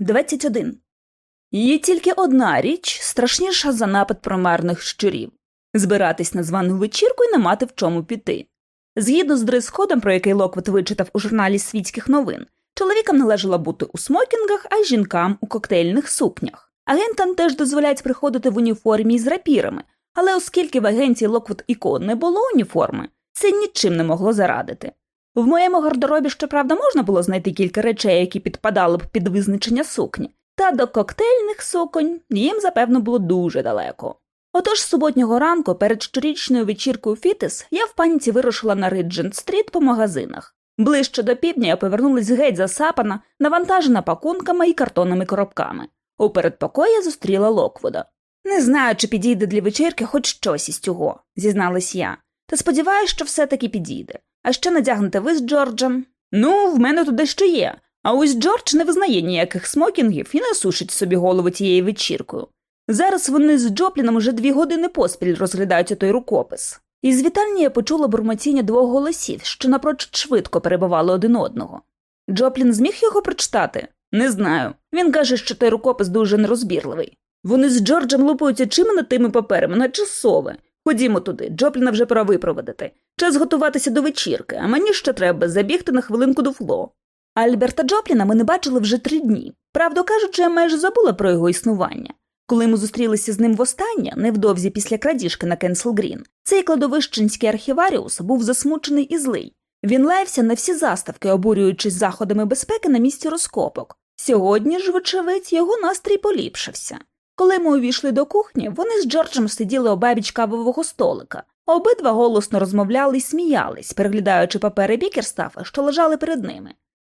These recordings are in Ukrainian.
21. Є тільки одна річ страшніша за напад промерних щурів збиратись на звану вечірку і не мати в чому піти. Згідно з дрес-кодом, про який Локвот вичитав у журналі світських новин, чоловікам належало бути у смокінгах, а жінкам у коктейльних сукнях. Агентам теж дозволяють приходити в уніформі з рапірами, але оскільки в агенції Локвот ікон не було уніформи, це нічим не могло зарадити. В моєму гардеробі, щоправда, можна було знайти кілька речей, які підпадали б під визначення сукні, та до коктейльних суконь їм, запевно, було дуже далеко. Отож суботнього ранку перед щорічною вечіркою Фітис я в паніці вирушила на Риджент стріт по магазинах. Ближче до півдня я повернулась геть засапана, навантажена пакунками і картонними коробками. У передпокої я зустріла Локвуда. Не знаю, чи підійде для вечірки хоч щось із цього, зізналась я, та сподіваюся, що все таки підійде. А що надягнете ви з Джорджем? Ну, в мене тут дещо є. А ось Джордж не визнає ніяких смокінгів і не сушить собі голову тією вечіркою. Зараз вони з Джопліном уже дві години поспіль розглядають той рукопис. Із вітальні я почула бурмотіння двох голосів, що напрочуд швидко перебували один одного. Джоплін зміг його прочитати? Не знаю. Він каже, що той рукопис дуже нерозбірливий. Вони з Джорджем лупаються чими над тими паперами, наче сови. Ходімо туди, Джопліна вже пора випроводити. Час готуватися до вечірки, а мені ще треба забігти на хвилинку до Фло. Альберта Джопліна ми не бачили вже три дні. Правду кажучи, я майже забула про його існування. Коли ми зустрілися з ним востаннє, невдовзі після крадіжки на Кенсел Грін, цей кладовищенський архіваріус був засмучений і злий. Він лаявся на всі заставки, обурюючись заходами безпеки на місці розкопок. Сьогодні ж, вочевидь, його настрій поліпшився. Коли ми увійшли до кухні, вони з Джорджем сиділи обабіч кавового столика. Обидва голосно розмовляли й сміялись, переглядаючи папери Бікерстафа, що лежали перед ними.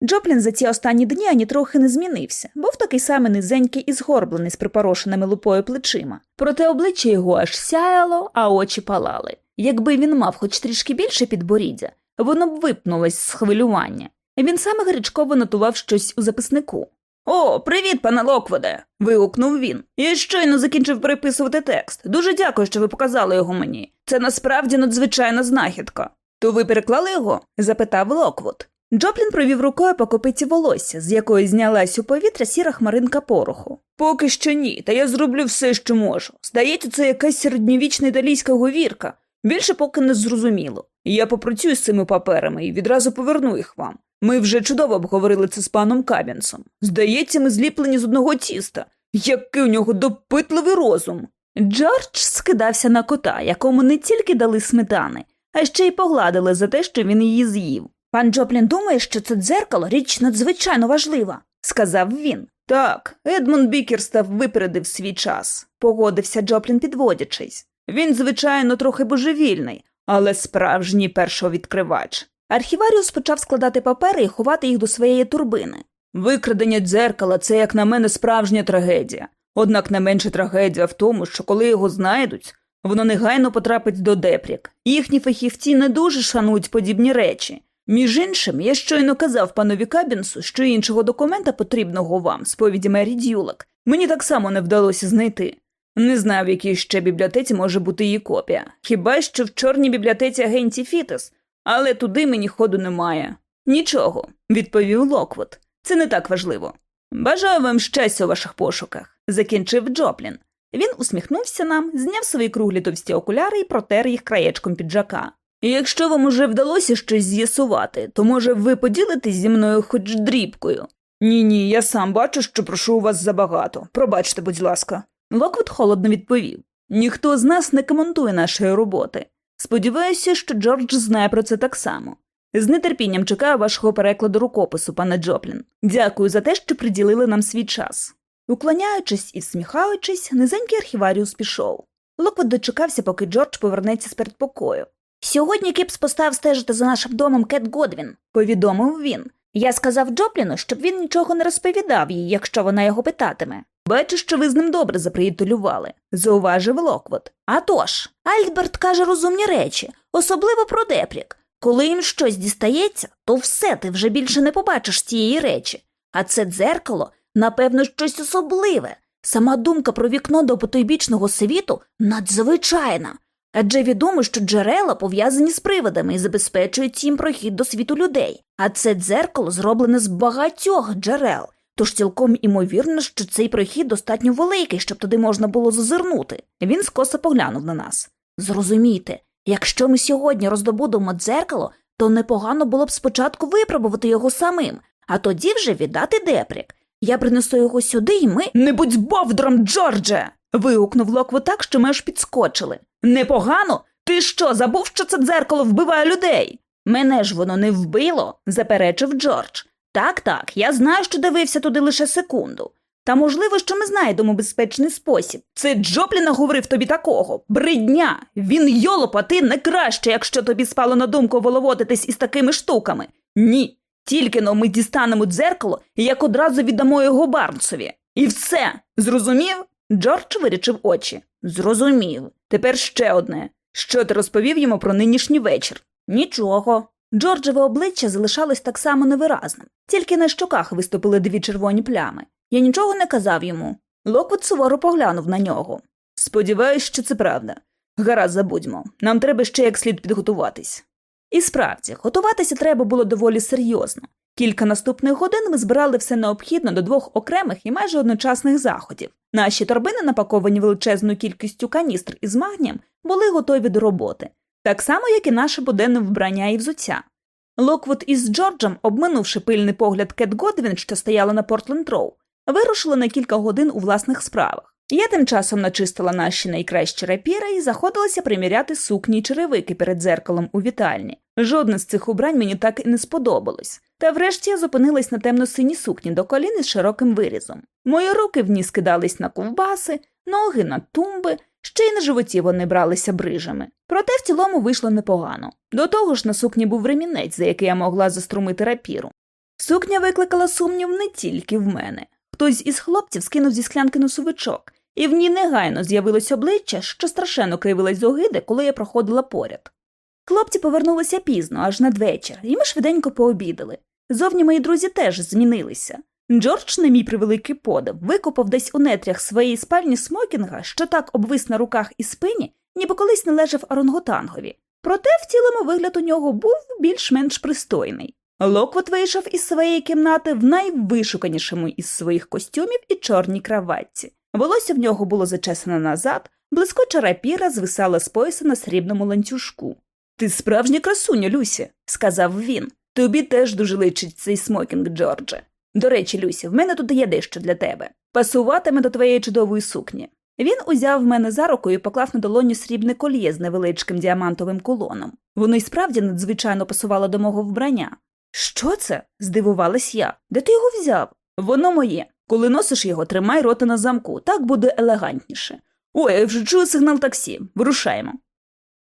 Джоплін за ці останні дні ані трохи не змінився, був такий самий низенький і згорблений з припорошеними лупою плечима. Проте обличчя його аж сяяло, а очі палали. Якби він мав хоч трішки більше підборіддя, воно б випнулось з хвилювання. Він саме гарячково нотував щось у записнику. О, привіт, пане Локводе. вигукнув він. Я щойно закінчив переписувати текст. Дуже дякую, що ви показали його мені. Це насправді надзвичайна знахідка. То ви переклали його? запитав Локвуд. Джоплін провів рукою по копиці волосся, з якої знялась у повітря сіра хмаринка пороху. Поки що ні, та я зроблю все, що можу. Здається, це якась середньовічна італійська говірка. Більше поки не зрозуміло. Я попрацюю з цими паперами і відразу поверну їх вам. Ми вже чудово обговорили це з паном Кабінсом. Здається, ми зліплені з одного тіста. Який у нього допитливий розум. Джордж скидався на кота, якому не тільки дали сметани, а ще й погладили за те, що він її з'їв. Пан Джоплін думає, що це дзеркало річ надзвичайно важлива, сказав він. Так, Едмунд Бікерстав випередив свій час, погодився Джоплін, підводячись. Він, звичайно, трохи божевільний, але справжній першовідкривач. Архіваріус почав складати папери і ховати їх до своєї турбини. Викрадення дзеркала це, як на мене, справжня трагедія. Однак не менша трагедія в тому, що коли його знайдуть, воно негайно потрапить до депрік. Їхні фахівці не дуже шанують подібні речі. Між іншим, я щойно казав панові Кабінсу, що іншого документа, потрібного вам, сповіді Мері Дюлак, мені так само не вдалося знайти. Не знаю, в якій ще бібліотеці може бути її копія. Хіба що в чорній бібліотеці агенції Фітес, але туди мені ходу немає. Нічого, відповів Локвуд. Це не так важливо. Бажаю вам щастя у ваших пошуках, закінчив Джоплін. Він усміхнувся нам, зняв свої круглі товсті окуляри і протер їх краєчком піджака. Якщо вам уже вдалося щось з'ясувати, то, може, ви поділитесь зі мною хоч дрібкою? Ні, ні, я сам бачу, що прошу у вас забагато. Пробачте, будь ласка. Локвуд холодно відповів ніхто з нас не коментує нашої роботи. Сподіваюся, що Джордж знає про це так само. З нетерпінням чекаю вашого перекладу рукопису, пане Джоплін. Дякую за те, що приділили нам свій час. Уклоняючись і всміхаючись, низенький архіваріус пішов. Локвуд дочекався, поки Джордж повернеться з передпокою. Сьогодні Кіпс постав стежити за нашим домом Кет Годвін, повідомив він. Я сказав Джопліну, щоб він нічого не розповідав їй, якщо вона його питатиме. Бачу, що ви з ним добре заприятелювали, зауважив Локвуд. «Атож, Альберт каже розумні речі, особливо про ДЕПРІК. Коли їм щось дістається, то все, ти вже більше не побачиш цієї речі. А це дзеркало, напевно, щось особливе. Сама думка про вікно до потойбічного світу надзвичайна. Адже відомо, що джерела пов'язані з привидами і забезпечують їм прохід до світу людей. А це дзеркало зроблене з багатьох джерел, Тож цілком імовірно, що цей прохід достатньо великий, щоб туди можна було зазирнути. Він скоса поглянув на нас. Зрозумійте, якщо ми сьогодні роздобудемо дзеркало, то непогано було б спочатку випробувати його самим, а тоді вже віддати депрік. Я принесу його сюди, і ми. Не будь бовдром, Джордже. вигукнув Локво так, що ми аж підскочили. Непогано? Ти що, забув, що це дзеркало вбиває людей? Мене ж воно не вбило, заперечив Джордж. Так, так, я знаю, що дивився туди лише секунду. Та можливо, що ми знайдемо безпечний спосіб. Це Джоплі наговорив тобі такого. Бридня! Він йолоп, а ти не краще, якщо тобі спало на думку воловодитись із такими штуками. Ні. Тільки-но ми дістанемо дзеркало, як одразу віддамо його Барнсові. І все. Зрозумів? Джордж вирічив очі. Зрозумів. Тепер ще одне. Що ти розповів йому про нинішній вечір? Нічого. Джорджеве обличчя залишалось так само невиразним, тільки на щоках виступили дві червоні плями. Я нічого не казав йому. Локвуд суворо поглянув на нього. Сподіваюсь, що це правда. Гаразд забудьмо. Нам треба ще як слід підготуватись. І справді, готуватися треба було доволі серйозно. Кілька наступних годин ми збирали все необхідне до двох окремих і майже одночасних заходів. Наші торбини, напаковані величезною кількістю каністр із магнієм, були готові до роботи, так само, як і наше буденне вбрання і взуття. Локвуд із Джорджем, обминувши пильний погляд Кет Годвін, що стояла на Портленд Роу, вирушили на кілька годин у власних справах. Я тим часом начистила наші найкращі рапіри і заходилася приміряти сукні й черевики перед дзеркалом у вітальні. Жодне з цих убрань мені так і не сподобалось. Та врешті я зупинилась на темно-синій сукні до колін із широким вирізом. Мої руки в ній скидались на ковбаси, ноги на тумби, ще й на животі вони бралися брижами. Проте в цілому вийшло непогано. До того ж на сукні був ремінець, за який я могла заструмити рапіру. Сукня викликала сумнів не тільки в мене. Хтось із хлопців скинув зі склянки носовичок, і в ній негайно з'явилось обличчя, що страшенно кривилось з огиди, коли я проходила поряд. Хлопці повернулися пізно, аж надвечір, і ми швиденько пообідали. Зовні мої друзі теж змінилися. Джордж, на мій превеликий подив, викопав десь у нетрях своєї спальні смокінга, що так обвис на руках і спині, ніби колись належав оранготангові. Проте в цілому вигляд у нього був більш-менш пристойний. Локвот вийшов із своєї кімнати в найвишуканішому із своїх костюмів і чорній краватці. Волосся в нього було зачесане назад, блискуча рапіра звисала з пояса на срібному ланцюжку. Ти справжня красуня, Люсі, сказав він. Тобі теж дуже личить цей смокінг, Джордже. До речі, Люсі, в мене тут є дещо для тебе. Пасуватиме до твоєї чудової сукні. Він узяв мене за руку і поклав на долоню срібне кольє з невеличким діамантовим колоном. Воно й справді надзвичайно пасувало до мого вбрання. Що це? здивувалась я. Де ти його взяв? Воно моє. Коли носиш його, тримай рота на замку, так буде елегантніше. Ой, я вже чую сигнал таксі. Вирушаємо.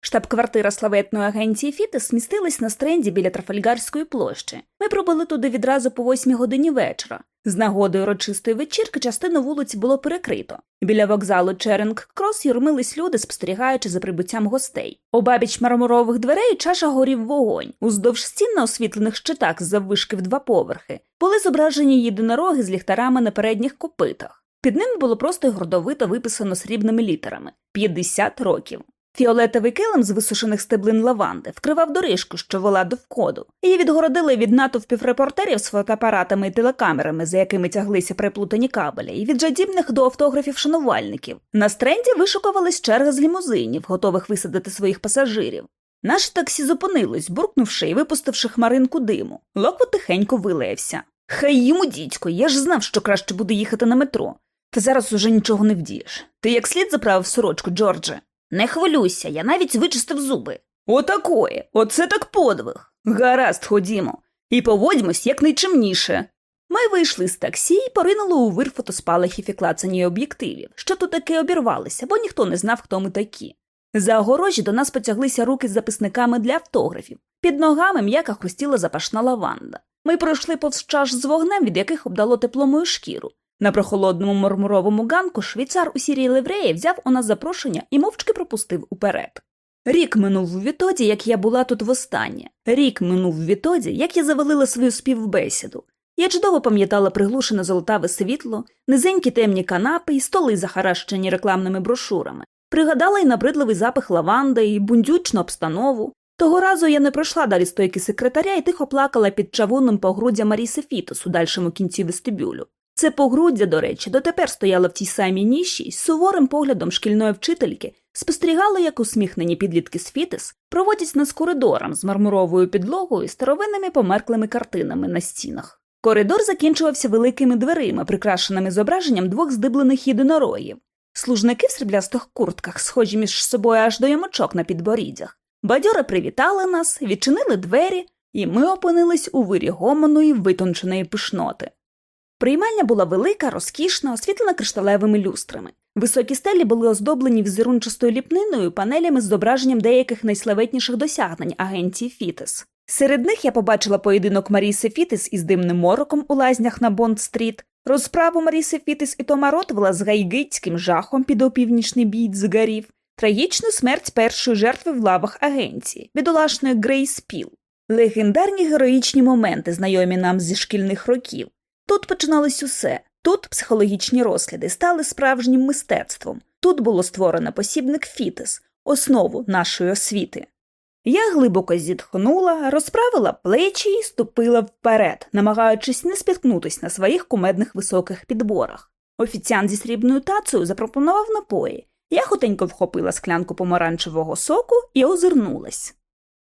Штаб-квартира славетної агенції Фітес змістилась на стренді біля Трафальгарської площі. Ми пробули туди відразу по восьмій годині вечора. З нагодою урочистої вечірки частину вулиці було перекрито. Біля вокзалу Черинг Крос юрмились люди, спостерігаючи за прибуттям гостей. Обабіч мармурових дверей чаша горів вогонь. Уздовж стін на освітлених щитах з заввишки в два поверхи були зображені єдинороги з ліхтарами на передніх копитах. Під ними було просто гордовито виписано срібними літерами 50 років. Фіолетовий килим з висушених стеблин лаванди вкривав доріжку, що вела до входу. Її відгородили від натовпів репортерів з фотоапаратами і телекамерами, за якими тяглися приплутані кабелі, і від жадібних до автографів шанувальників. На стренді вишукувались черга з лімузинів, готових висадити своїх пасажирів. Наше таксі зупинилось, буркнувши і випустивши хмаринку диму. Локво тихенько вилаявся. Хай йому, дідько, я ж знав, що краще буде їхати на метро. Та зараз уже нічого не вдієш. Ти як слід заправив сорочку, Джордже? Не хвилюйся, я навіть вичистив зуби. Отакої, оце так подвиг. Гаразд, ходімо, і поводьмось якнайчимніше. Ми вийшли з таксі і поринули у вир фотоспалахів і клацані об'єктивів, що тут таки обірвалися, бо ніхто не знав, хто ми такі. За огорожі до нас потяглися руки з записниками для автографів. Під ногами м'яка хрустіла запашна лаванда. Ми пройшли повз чаш з вогнем, від яких обдало тепло мою шкіру. На прохолодному мармуровому ганку швейцар у сірій ливреї взяв у нас запрошення і мовчки пропустив уперед. Рік минув відтоді, як я була тут востаннє. Рік минув відтоді, як я завалила свою співбесіду. Я чудово пам'ятала приглушене золотаве світло, низенькі темні канапи і столи, захаращені рекламними брошурами. Пригадала й набридливий запах лаванди, і бундючну обстанову. Того разу я не пройшла далі стойки секретаря і тихо плакала під чавунним погруддя Маріси Фітос у дальшому кінці вестибюлю. Це погруддя, до речі, дотепер стояло в тій самій ніші і з суворим поглядом шкільної вчительки спостерігало, як усміхнені підлітки з Фітис проводять нас коридором з мармуровою підлогою і старовинними померклими картинами на стінах. Коридор закінчувався великими дверима, прикрашеними зображенням двох здиблених єдинорогів. Служники в сріблястих куртках, схожі між собою аж до ямочок на підборіддях. Бадьори привітали нас, відчинили двері, і ми опинились у вирі гомоної витонченої пишноти. Приймальня була велика, розкішна, освітлена кришталевими люстрами. Високі стелі були оздоблені візерунчастою ліпниною, панелями з зображенням деяких найславетніших досягнень агенції Фітес. Серед них я побачила поєдинок Маріси Фітес із димним мороком у лазнях на Бонд-стріт, розправу Маріси Фітес і Тома Ротвела з гайгейтським жахом під опівнічний бій дзиґарів, трагічну смерть першої жертви в лавах агенції, бідолашної Грейс Піл, легендарні героїчні моменти, знайомі нам зі шкільних років. Тут починалось усе. Тут психологічні розгляди стали справжнім мистецтвом. Тут було створено посібник Фітес, основу нашої освіти. Я глибоко зітхнула, розправила плечі і ступила вперед, намагаючись не спіткнутися на своїх кумедних високих підборах. Офіціант зі срібною тацею запропонував напої. Я хотенько вхопила склянку помаранчевого соку і озирнулась.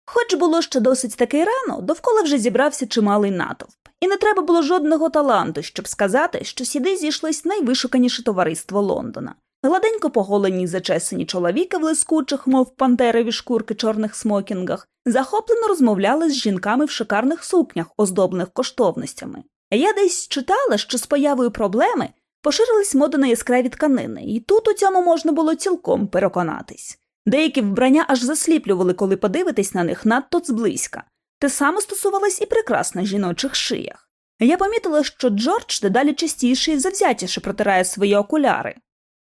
Хоч було ще досить таки рано, довкола вже зібрався чималий натовп, і не треба було жодного таланту, щоб сказати, що сюди зійшлось найвишуканіше товариство Лондона. Гладенько поголені зачесані чоловіки в лискучих, мов пантерові шкурки чорних смокінгах, захоплено розмовляли з жінками в шикарних сукнях, оздоблених коштовностями. Я десь читала, що з появою проблеми поширились моди на яскраві тканини, і тут у цьому можна було цілком переконатись. Деякі вбрання аж засліплювали, коли подивитись на них надто зблизька. Те саме стосувалось і прикрас на жіночих шиях. Я помітила, що Джордж дедалі частіше і завзятіше протирає свої окуляри.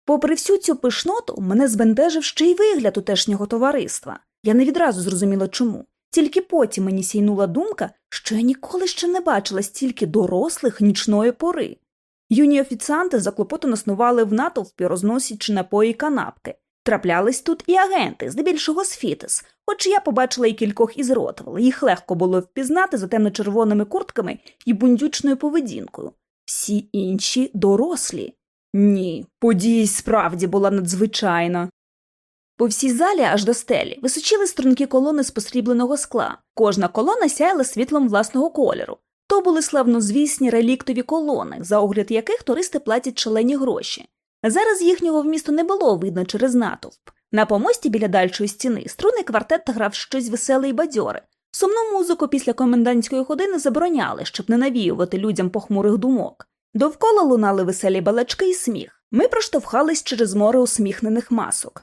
Попри всю цю пишноту, мене збентежив ще й вигляд утешнього товариства. Я не відразу зрозуміла чому. Тільки потім мені сійнула думка, що я ніколи ще не бачила стільки дорослих нічної пори. Юні офіціанти заклопотано снували в натовпі, розносячи напої канапки. Траплялись тут і агенти, здебільшого з Фітес, хоч я побачила і кількох із Ротвел. Їх легко було впізнати за темно-червоними куртками і бундючною поведінкою. Всі інші дорослі. Ні, подія справді була надзвичайна. По всій залі аж до стелі височили струнки колони з посрібленого скла. Кожна колона сяяла світлом власного кольору. То були славнозвісні реліктові колони, за огляд яких туристи платять шалені гроші. Зараз їхнього вмісту не було видно через натовп. На помості біля дальшої стіни струнний квартет грав щось веселе і бадьоре. Сумну музику після комендантської години забороняли, щоб не навіювати людям похмурих думок. Довкола лунали веселі балачки і сміх. Ми проштовхались через море усміхнених масок.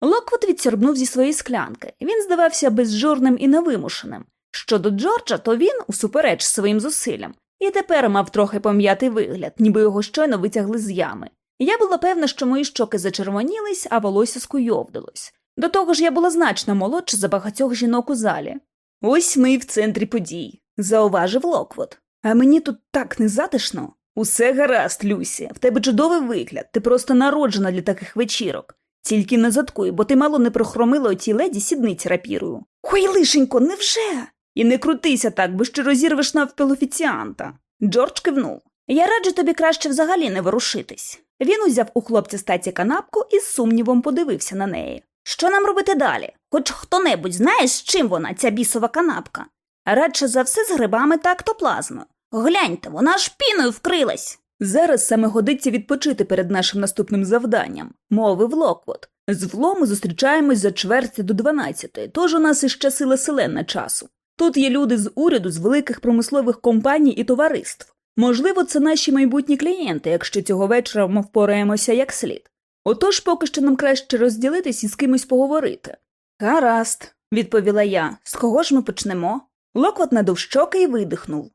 Локвот відсірбнув зі своєї склянки. Він здавався безжурним і невимушеним. Щодо Джорджа, то він, усупереч своїм зусиллям, і тепер мав трохи пом'ятий вигляд, ніби його щойно витягли з ями. Я була певна, що мої щоки зачервонілись, а волосся скуйовдилось. До того ж, я була значно молодша за багатьох жінок у залі. Ось ми в центрі подій, зауважив Локвот. А мені тут так незатишно. Усе гаразд, Люсі, в тебе чудовий вигляд, ти просто народжена для таких вечірок. Тільки не заткуй, бо ти мало не прохромила отій леді сідниці рапірою. Хой лишенько, невже? І не крутися так, бо ще розірвеш навпіл офіціанта. Джордж кивнув. Я раджу тобі краще взагалі не ворушитись. Він узяв у хлопця статі канапку і з сумнівом подивився на неї. Що нам робити далі? Хоч хто небудь знає, з чим вона, ця бісова канапка? Радше за все з грибами та актоплазмою. Гляньте, вона ж піною вкрилась. Зараз саме годиться відпочити перед нашим наступним завданням, мовив Локвот. З влому зустрічаємось за чверть до дванадцятої, тож у нас іще сила селена часу. Тут є люди з уряду, з великих промислових компаній і товариств. Можливо, це наші майбутні клієнти, якщо цього вечора ми впораємося як слід. Отож поки що нам краще розділитись і з кимось поговорити. Гаразд, відповіла я. З кого ж ми почнемо? Локвот надув щоки і видихнув.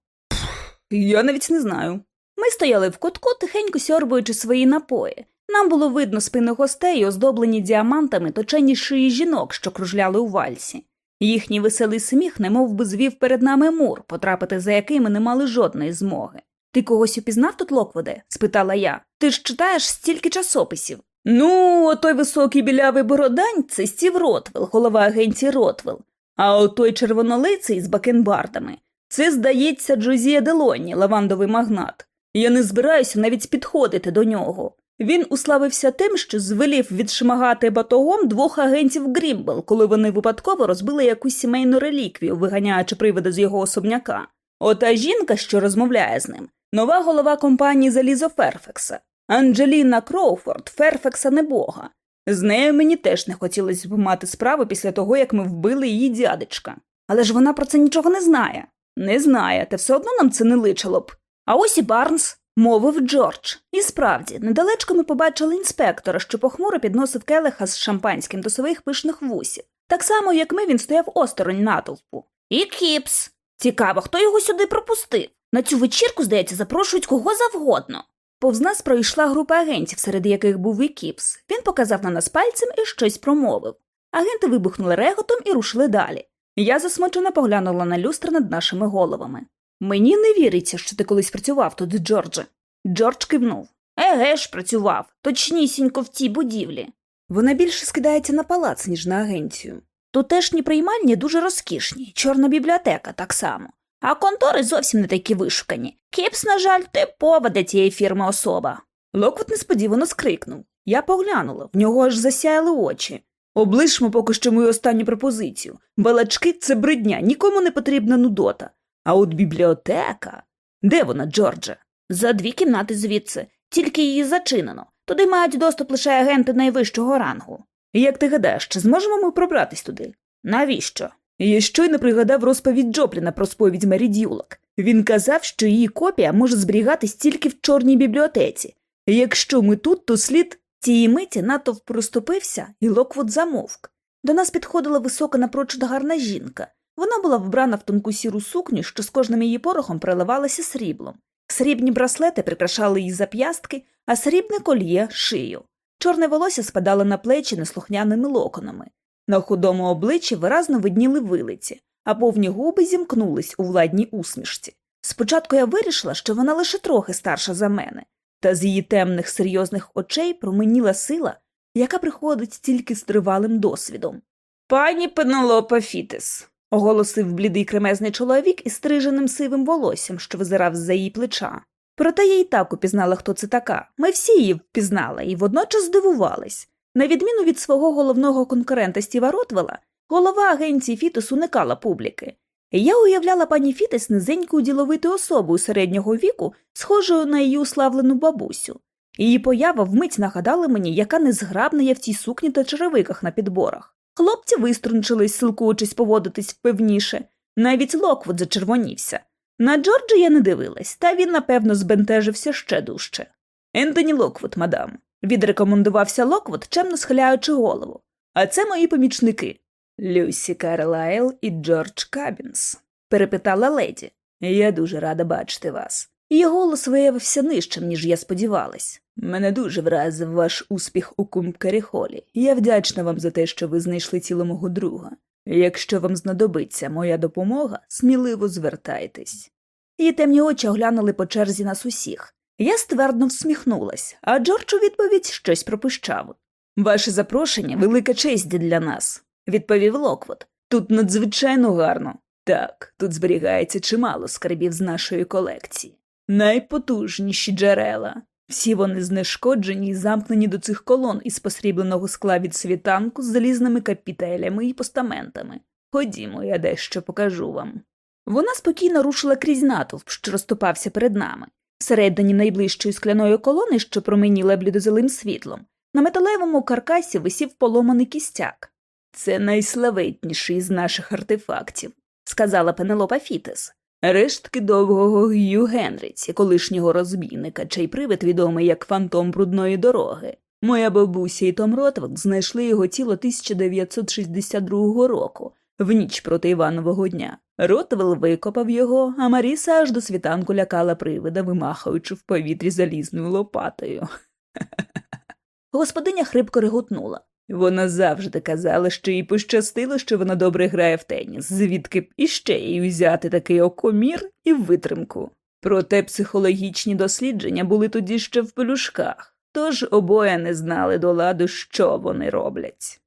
Я навіть не знаю. Ми стояли в кутку, тихенько сьорбуючи свої напої. Нам було видно спини гостей, оздоблені діамантами точені шиї жінок, що кружляли у вальсі. Їхній веселий сміх немов би звів перед нами мур, потрапити за який ми не мали жодної змоги. Ти когось упізнав тут Локводе? спитала я. Ти ж читаєш стільки часописів. Ну, отой високий білявий бородань це Стів Ротвел, голова агенції Ротвел, а отой червонолиций з бакенбардами це, здається, Джозія Делоні, лавандовий магнат. Я не збираюся навіть підходити до нього. Він уславився тим, що звелів відшмагати батогом двох агентів Грімбл, коли вони випадково розбили якусь сімейну реліквію, виганяючи привида з його особняка. Ота жінка, що розмовляє з ним, нова голова компанії Залізо Ферфекса, Анджеліна Кроуфорд, Ферфекса небога. З нею мені теж не хотілося б мати справу після того, як ми вбили її дядечка. Але ж вона про це нічого не знає. Не знає, та все одно нам це не личило б. А ось і Барнс, мовив Джордж. І справді, недалечко ми побачили інспектора, що похмуро підносив келиха з шампанським до своїх пишних вусів. Так само, як ми, він стояв осторонь натовпу. І Кіпс. Цікаво, хто його сюди пропустив. На цю вечірку, здається, запрошують кого завгодно. Повз нас пройшла група агентів, серед яких був і Кіпс. Він показав на нас пальцем і щось промовив. Агенти вибухнули реготом і рушили далі. Я засмучено поглянула на люстри над нашими головами. Мені не віриться, що ти колись працював тут, Джордже. Джордж кивнув. Еге ж, працював, точнісінько в цій будівлі. Вона більше скидається на палац, ніж на агенцію. Тутешні приймальні дуже розкішні, чорна бібліотека так само. А контори зовсім не такі вишукані. Кіпс, на жаль, типова для цієї фірми особа. Локвуд несподівано скрикнув. Я поглянула, в нього аж засяяли очі. Облишмо поки що мою останню пропозицію. Балачки це бридня, нікому не потрібна нудота. А от бібліотека. Де вона, Джордже? За дві кімнати звідси, тільки її зачинено. Туди мають доступ лише агенти найвищого рангу. Як ти гадаєш, чи зможемо ми пробратись туди? Навіщо? Я щойно пригадав розповідь Джопліна про сповідь Мері Дюлок. Він казав, що її копія може зберігатись тільки в чорній бібліотеці. Якщо ми тут, то слід цієї миті натовп розступився, і Локвуд замовк. До нас підходила висока напрочуд гарна жінка. Вона була вбрана в тонку сіру сукню, що з кожним її порухом переливалася сріблом. Срібні браслети прикрашали її зап'ястки, а срібне кольє шию. Чорне волосся спадало на плечі неслухняними локонами. На худому обличчі виразно видніли вилиці, а повні губи зімкнулись у владній усмішці. Спочатку я вирішила, що вона лише трохи старша за мене, та з її темних серйозних очей променіла сила, яка приходить тільки з тривалим досвідом. Пані Пенелопа Фітес, оголосив блідий кремезний чоловік із стриженим сивим волоссям, що визирав з за її плеча. Проте я і так упізнала, хто це така. Ми всі її впізнали і водночас здивувались. На відміну від свого головного конкурента Стіва Ротвела, голова агенції Фітес уникала публіки. Я уявляла пані Фітес низенькою діловитою особою середнього віку, схожою на її уславлену бабусю. Її поява вмить нагадала мені, яка незграбна я в цій сукні та черевиках на підборах. Хлопці виструнчились, силкуючись поводитись впевніше. Навіть Локвуд зачервонівся. На Джорджа я не дивилась, та він, напевно, збентежився ще дужче. Ентоні Локвуд, мадам, відрекомендувався Локвуд, чемно схиляючи голову. А це мої помічники Люсі Карлайл і Джордж Кабінс, перепитала леді. Я дуже рада бачити вас. Її голос виявився нижчим, ніж я сподівалась. Мене дуже вразив ваш успіх у Кум-Кері-Холі. Я вдячна вам за те, що ви знайшли тіло мого друга. Якщо вам знадобиться моя допомога, сміливо звертайтесь. Її темні очі оглянули по черзі нас усіх. Я ствердно всміхнулась, а Джордж у відповідь щось пропищав. Ваше запрошення велика честь для нас, відповів Локвуд. Тут надзвичайно гарно. Так, тут зберігається чимало скарбів з нашої колекції. Найпотужніші джерела. Всі вони знешкоджені і замкнені до цих колон із посрібленого скла від світанку з залізними капітелями і постаментами. Ходімо, я дещо покажу вам. Вона спокійно рушила крізь натовп, що розступався перед нами. Всередині найближчої скляної колони, що променіла блідозелим світлом, на металевому каркасі висів поломаний кістяк. Це найславетніший з наших артефактів, сказала Пенелопа Фітес. Рештки довгого Г'ю Генріці, колишнього розбійника, чий привид відомий як фантом брудної дороги. Моя бабуся і Том Ротвелл знайшли його тіло 1962 року, в ніч проти Іванового дня. Ротвелл викопав його, а Маріса аж до світанку лякала привида, вимахаючи в повітрі залізною лопатою. Господиня хрипко реготнула. Вона завжди казала, що їй пощастило, що вона добре грає в теніс, звідки б іще їй взяти такий окомір і витримку. Проте психологічні дослідження були тоді ще в пелюшках, тож обоє не знали до ладу, що вони роблять.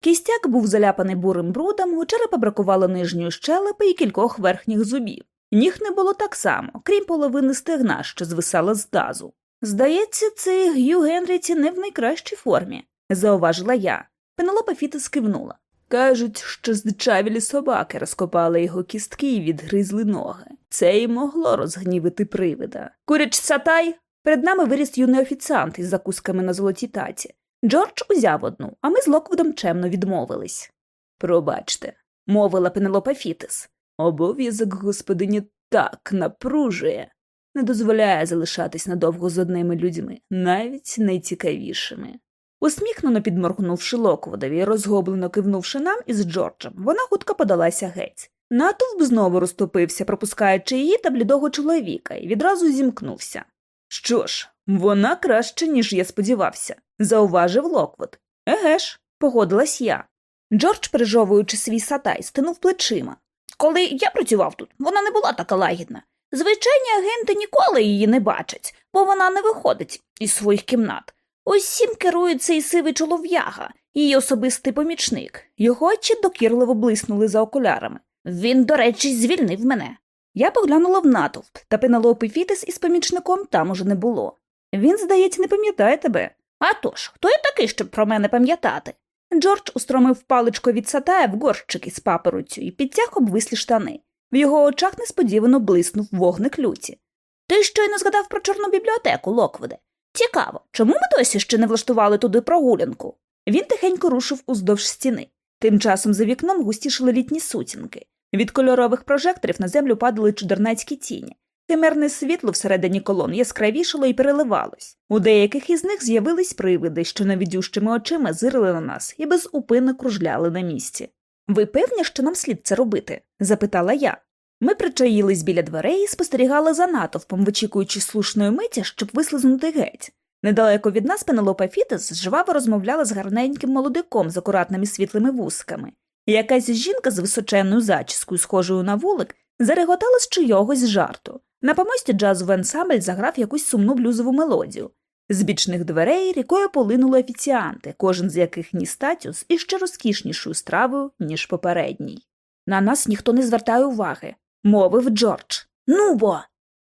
Кістяк був заляпаний бурим брудом, у черепа бракувало нижньої щелепи і кількох верхніх зубів. Ніг не було так само, крім половини стегна, що звисала з тазу. Здається, цей Г'ю Генріті не в найкращій формі, зауважила я. Пенелопа Фітис кивнула. Кажуть, що здичавілі собаки розкопали його кістки і відгризли ноги. Це й могло розгнівити привида. Куряч сатай! Перед нами виріс юний офіціант із закусками на золотій таці. Джордж узяв одну, а ми з Локвудом чемно відмовились. Пробачте, мовила Пенелопа Фітис. Обов'язок господині так напружує, не дозволяє залишатись надовго з одними людьми, навіть найцікавішими. Усміхнено підморгнувши Локвудові і розгублено кивнувши нам із Джорджем, вона хутко подалася геть. Натовп знову розтопився, пропускаючи її та блідого чоловіка, і відразу зімкнувся. Що ж, вона краще, ніж я сподівався, зауважив Локвуд. Еге ж, погодилась я. Джордж, пережовуючи свій сатай, стинув плечима. Коли я працював тут, вона не була така лагідна. Звичайні агенти ніколи її не бачать, бо вона не виходить із своїх кімнат. Усім керує цей сивий чолов'яга, її особистий помічник. Його очі докірливо блиснули за окулярами. Він, до речі, звільнив мене. Я поглянула в натовп, та Пенелопи Фітис із помічником там уже не було. Він, здається, не пам'ятає тебе. А тож, хто я такий, щоб про мене пам'ятати? Джордж устромив паличко від сатая в горщик із паперуцю і підтяг обвислі штани. В його очах несподівано блиснув вогник люті. Ти щойно згадав про чорну бібліотеку, Локвуде. Цікаво, чому ми досі ще не влаштували туди прогулянку? Він тихенько рушив уздовж стіни. Тим часом за вікном густішили літні сутінки. Від кольорових прожекторів на землю падали чудернацькі тіні. Химерне світло всередині колон яскравішало і переливалось. У деяких із них з'явились привиди, що навідющими очима зирили на нас і без упини кружляли на місці. Ви певні, що нам слід це робити? запитала я. Ми причаїлись біля дверей і спостерігали за натовпом, вичікуючи слушної миті, щоб вислизнути геть. Недалеко від нас Пенелопа Фітес жваво розмовляла з гарненьким молодиком з акуратними світлими вузками. Якась жінка з височенною зачіскою, схожою на вулик, зареготала з чийогось жарту. На помості джазовий ансамбль заграв якусь сумну блюзову мелодію. З бічних дверей рікою полинули офіціанти, кожен з яких ніс статю з іще розкішнішою стравою, ніж попередній. На нас ніхто не звертає уваги, мовив Джордж. Ну бо.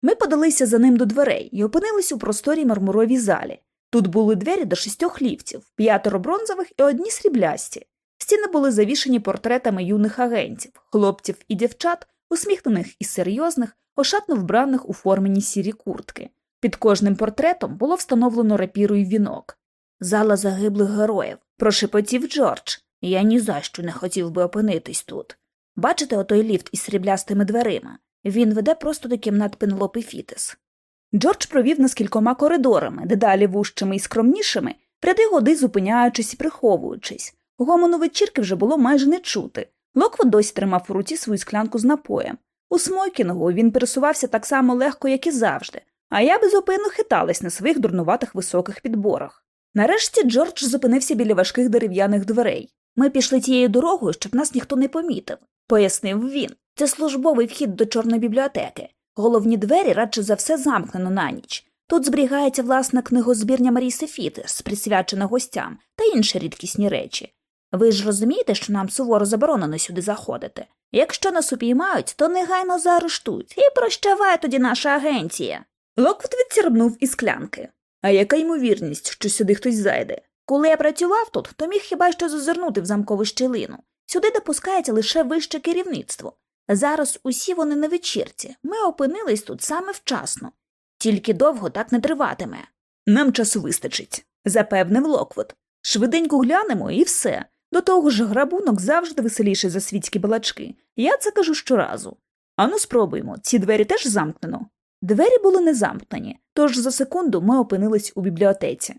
Ми подалися за ним до дверей і опинились у просторій мармуровій залі. Тут були двері до шістьох ліфтів, п'ятеро бронзових і одні сріблясті. Стіни були завішені портретами юних агентів, хлопців і дівчат, усміхнених і серйозних, ошатно вбраних у формені сірі куртки. Під кожним портретом було встановлено рапіру й вінок. Зала загиблих героїв, прошепотів Джордж. Я ні за що не хотів би опинитись тут. Бачите отой ліфт із сріблястими дверима? Він веде просто до кімнат Пенелопи Фітес. Джордж провів нас кількома коридорами, дедалі вужчими і скромнішими, пряди годи зупиняючись і приховуючись. Гомону вечірки вже було майже не чути. Локвуд досі тримав у руці свою склянку з напоєм. У смокінгу він пересувався так само легко, як і завжди, а я безупинно хиталась на своїх дурнуватих високих підборах. Нарешті Джордж зупинився біля важких дерев'яних дверей. Ми пішли тією дорогою, щоб нас ніхто не помітив, пояснив він. Це службовий вхід до чорної бібліотеки. Головні двері радше за все замкнено на ніч. Тут зберігається власна книгозбірня Марісси Фіттіс, присвячена гостям, та інші рідкісні речі. Ви ж розумієте, що нам суворо заборонено сюди заходити. Якщо нас упіймають, то негайно заарештують і прощавай тоді наша агенція. Локвуд відсьорбнув із склянки. А яка ймовірність, що сюди хтось зайде? Коли я працював тут, то міг хіба що зазирнути в замкову щілину. Сюди допускається лише вище керівництво. Зараз усі вони на вечірці. Ми опинились тут саме вчасно. Тільки довго так не триватиме. Нам часу вистачить, запевнив Локвуд. Швиденько глянемо і все. До того ж, грабунок завжди веселіший за світські балачки. Я це кажу щоразу. Ану, спробуємо, ці двері теж замкнено. Двері були не замкнені, тож за секунду ми опинились у бібліотеці.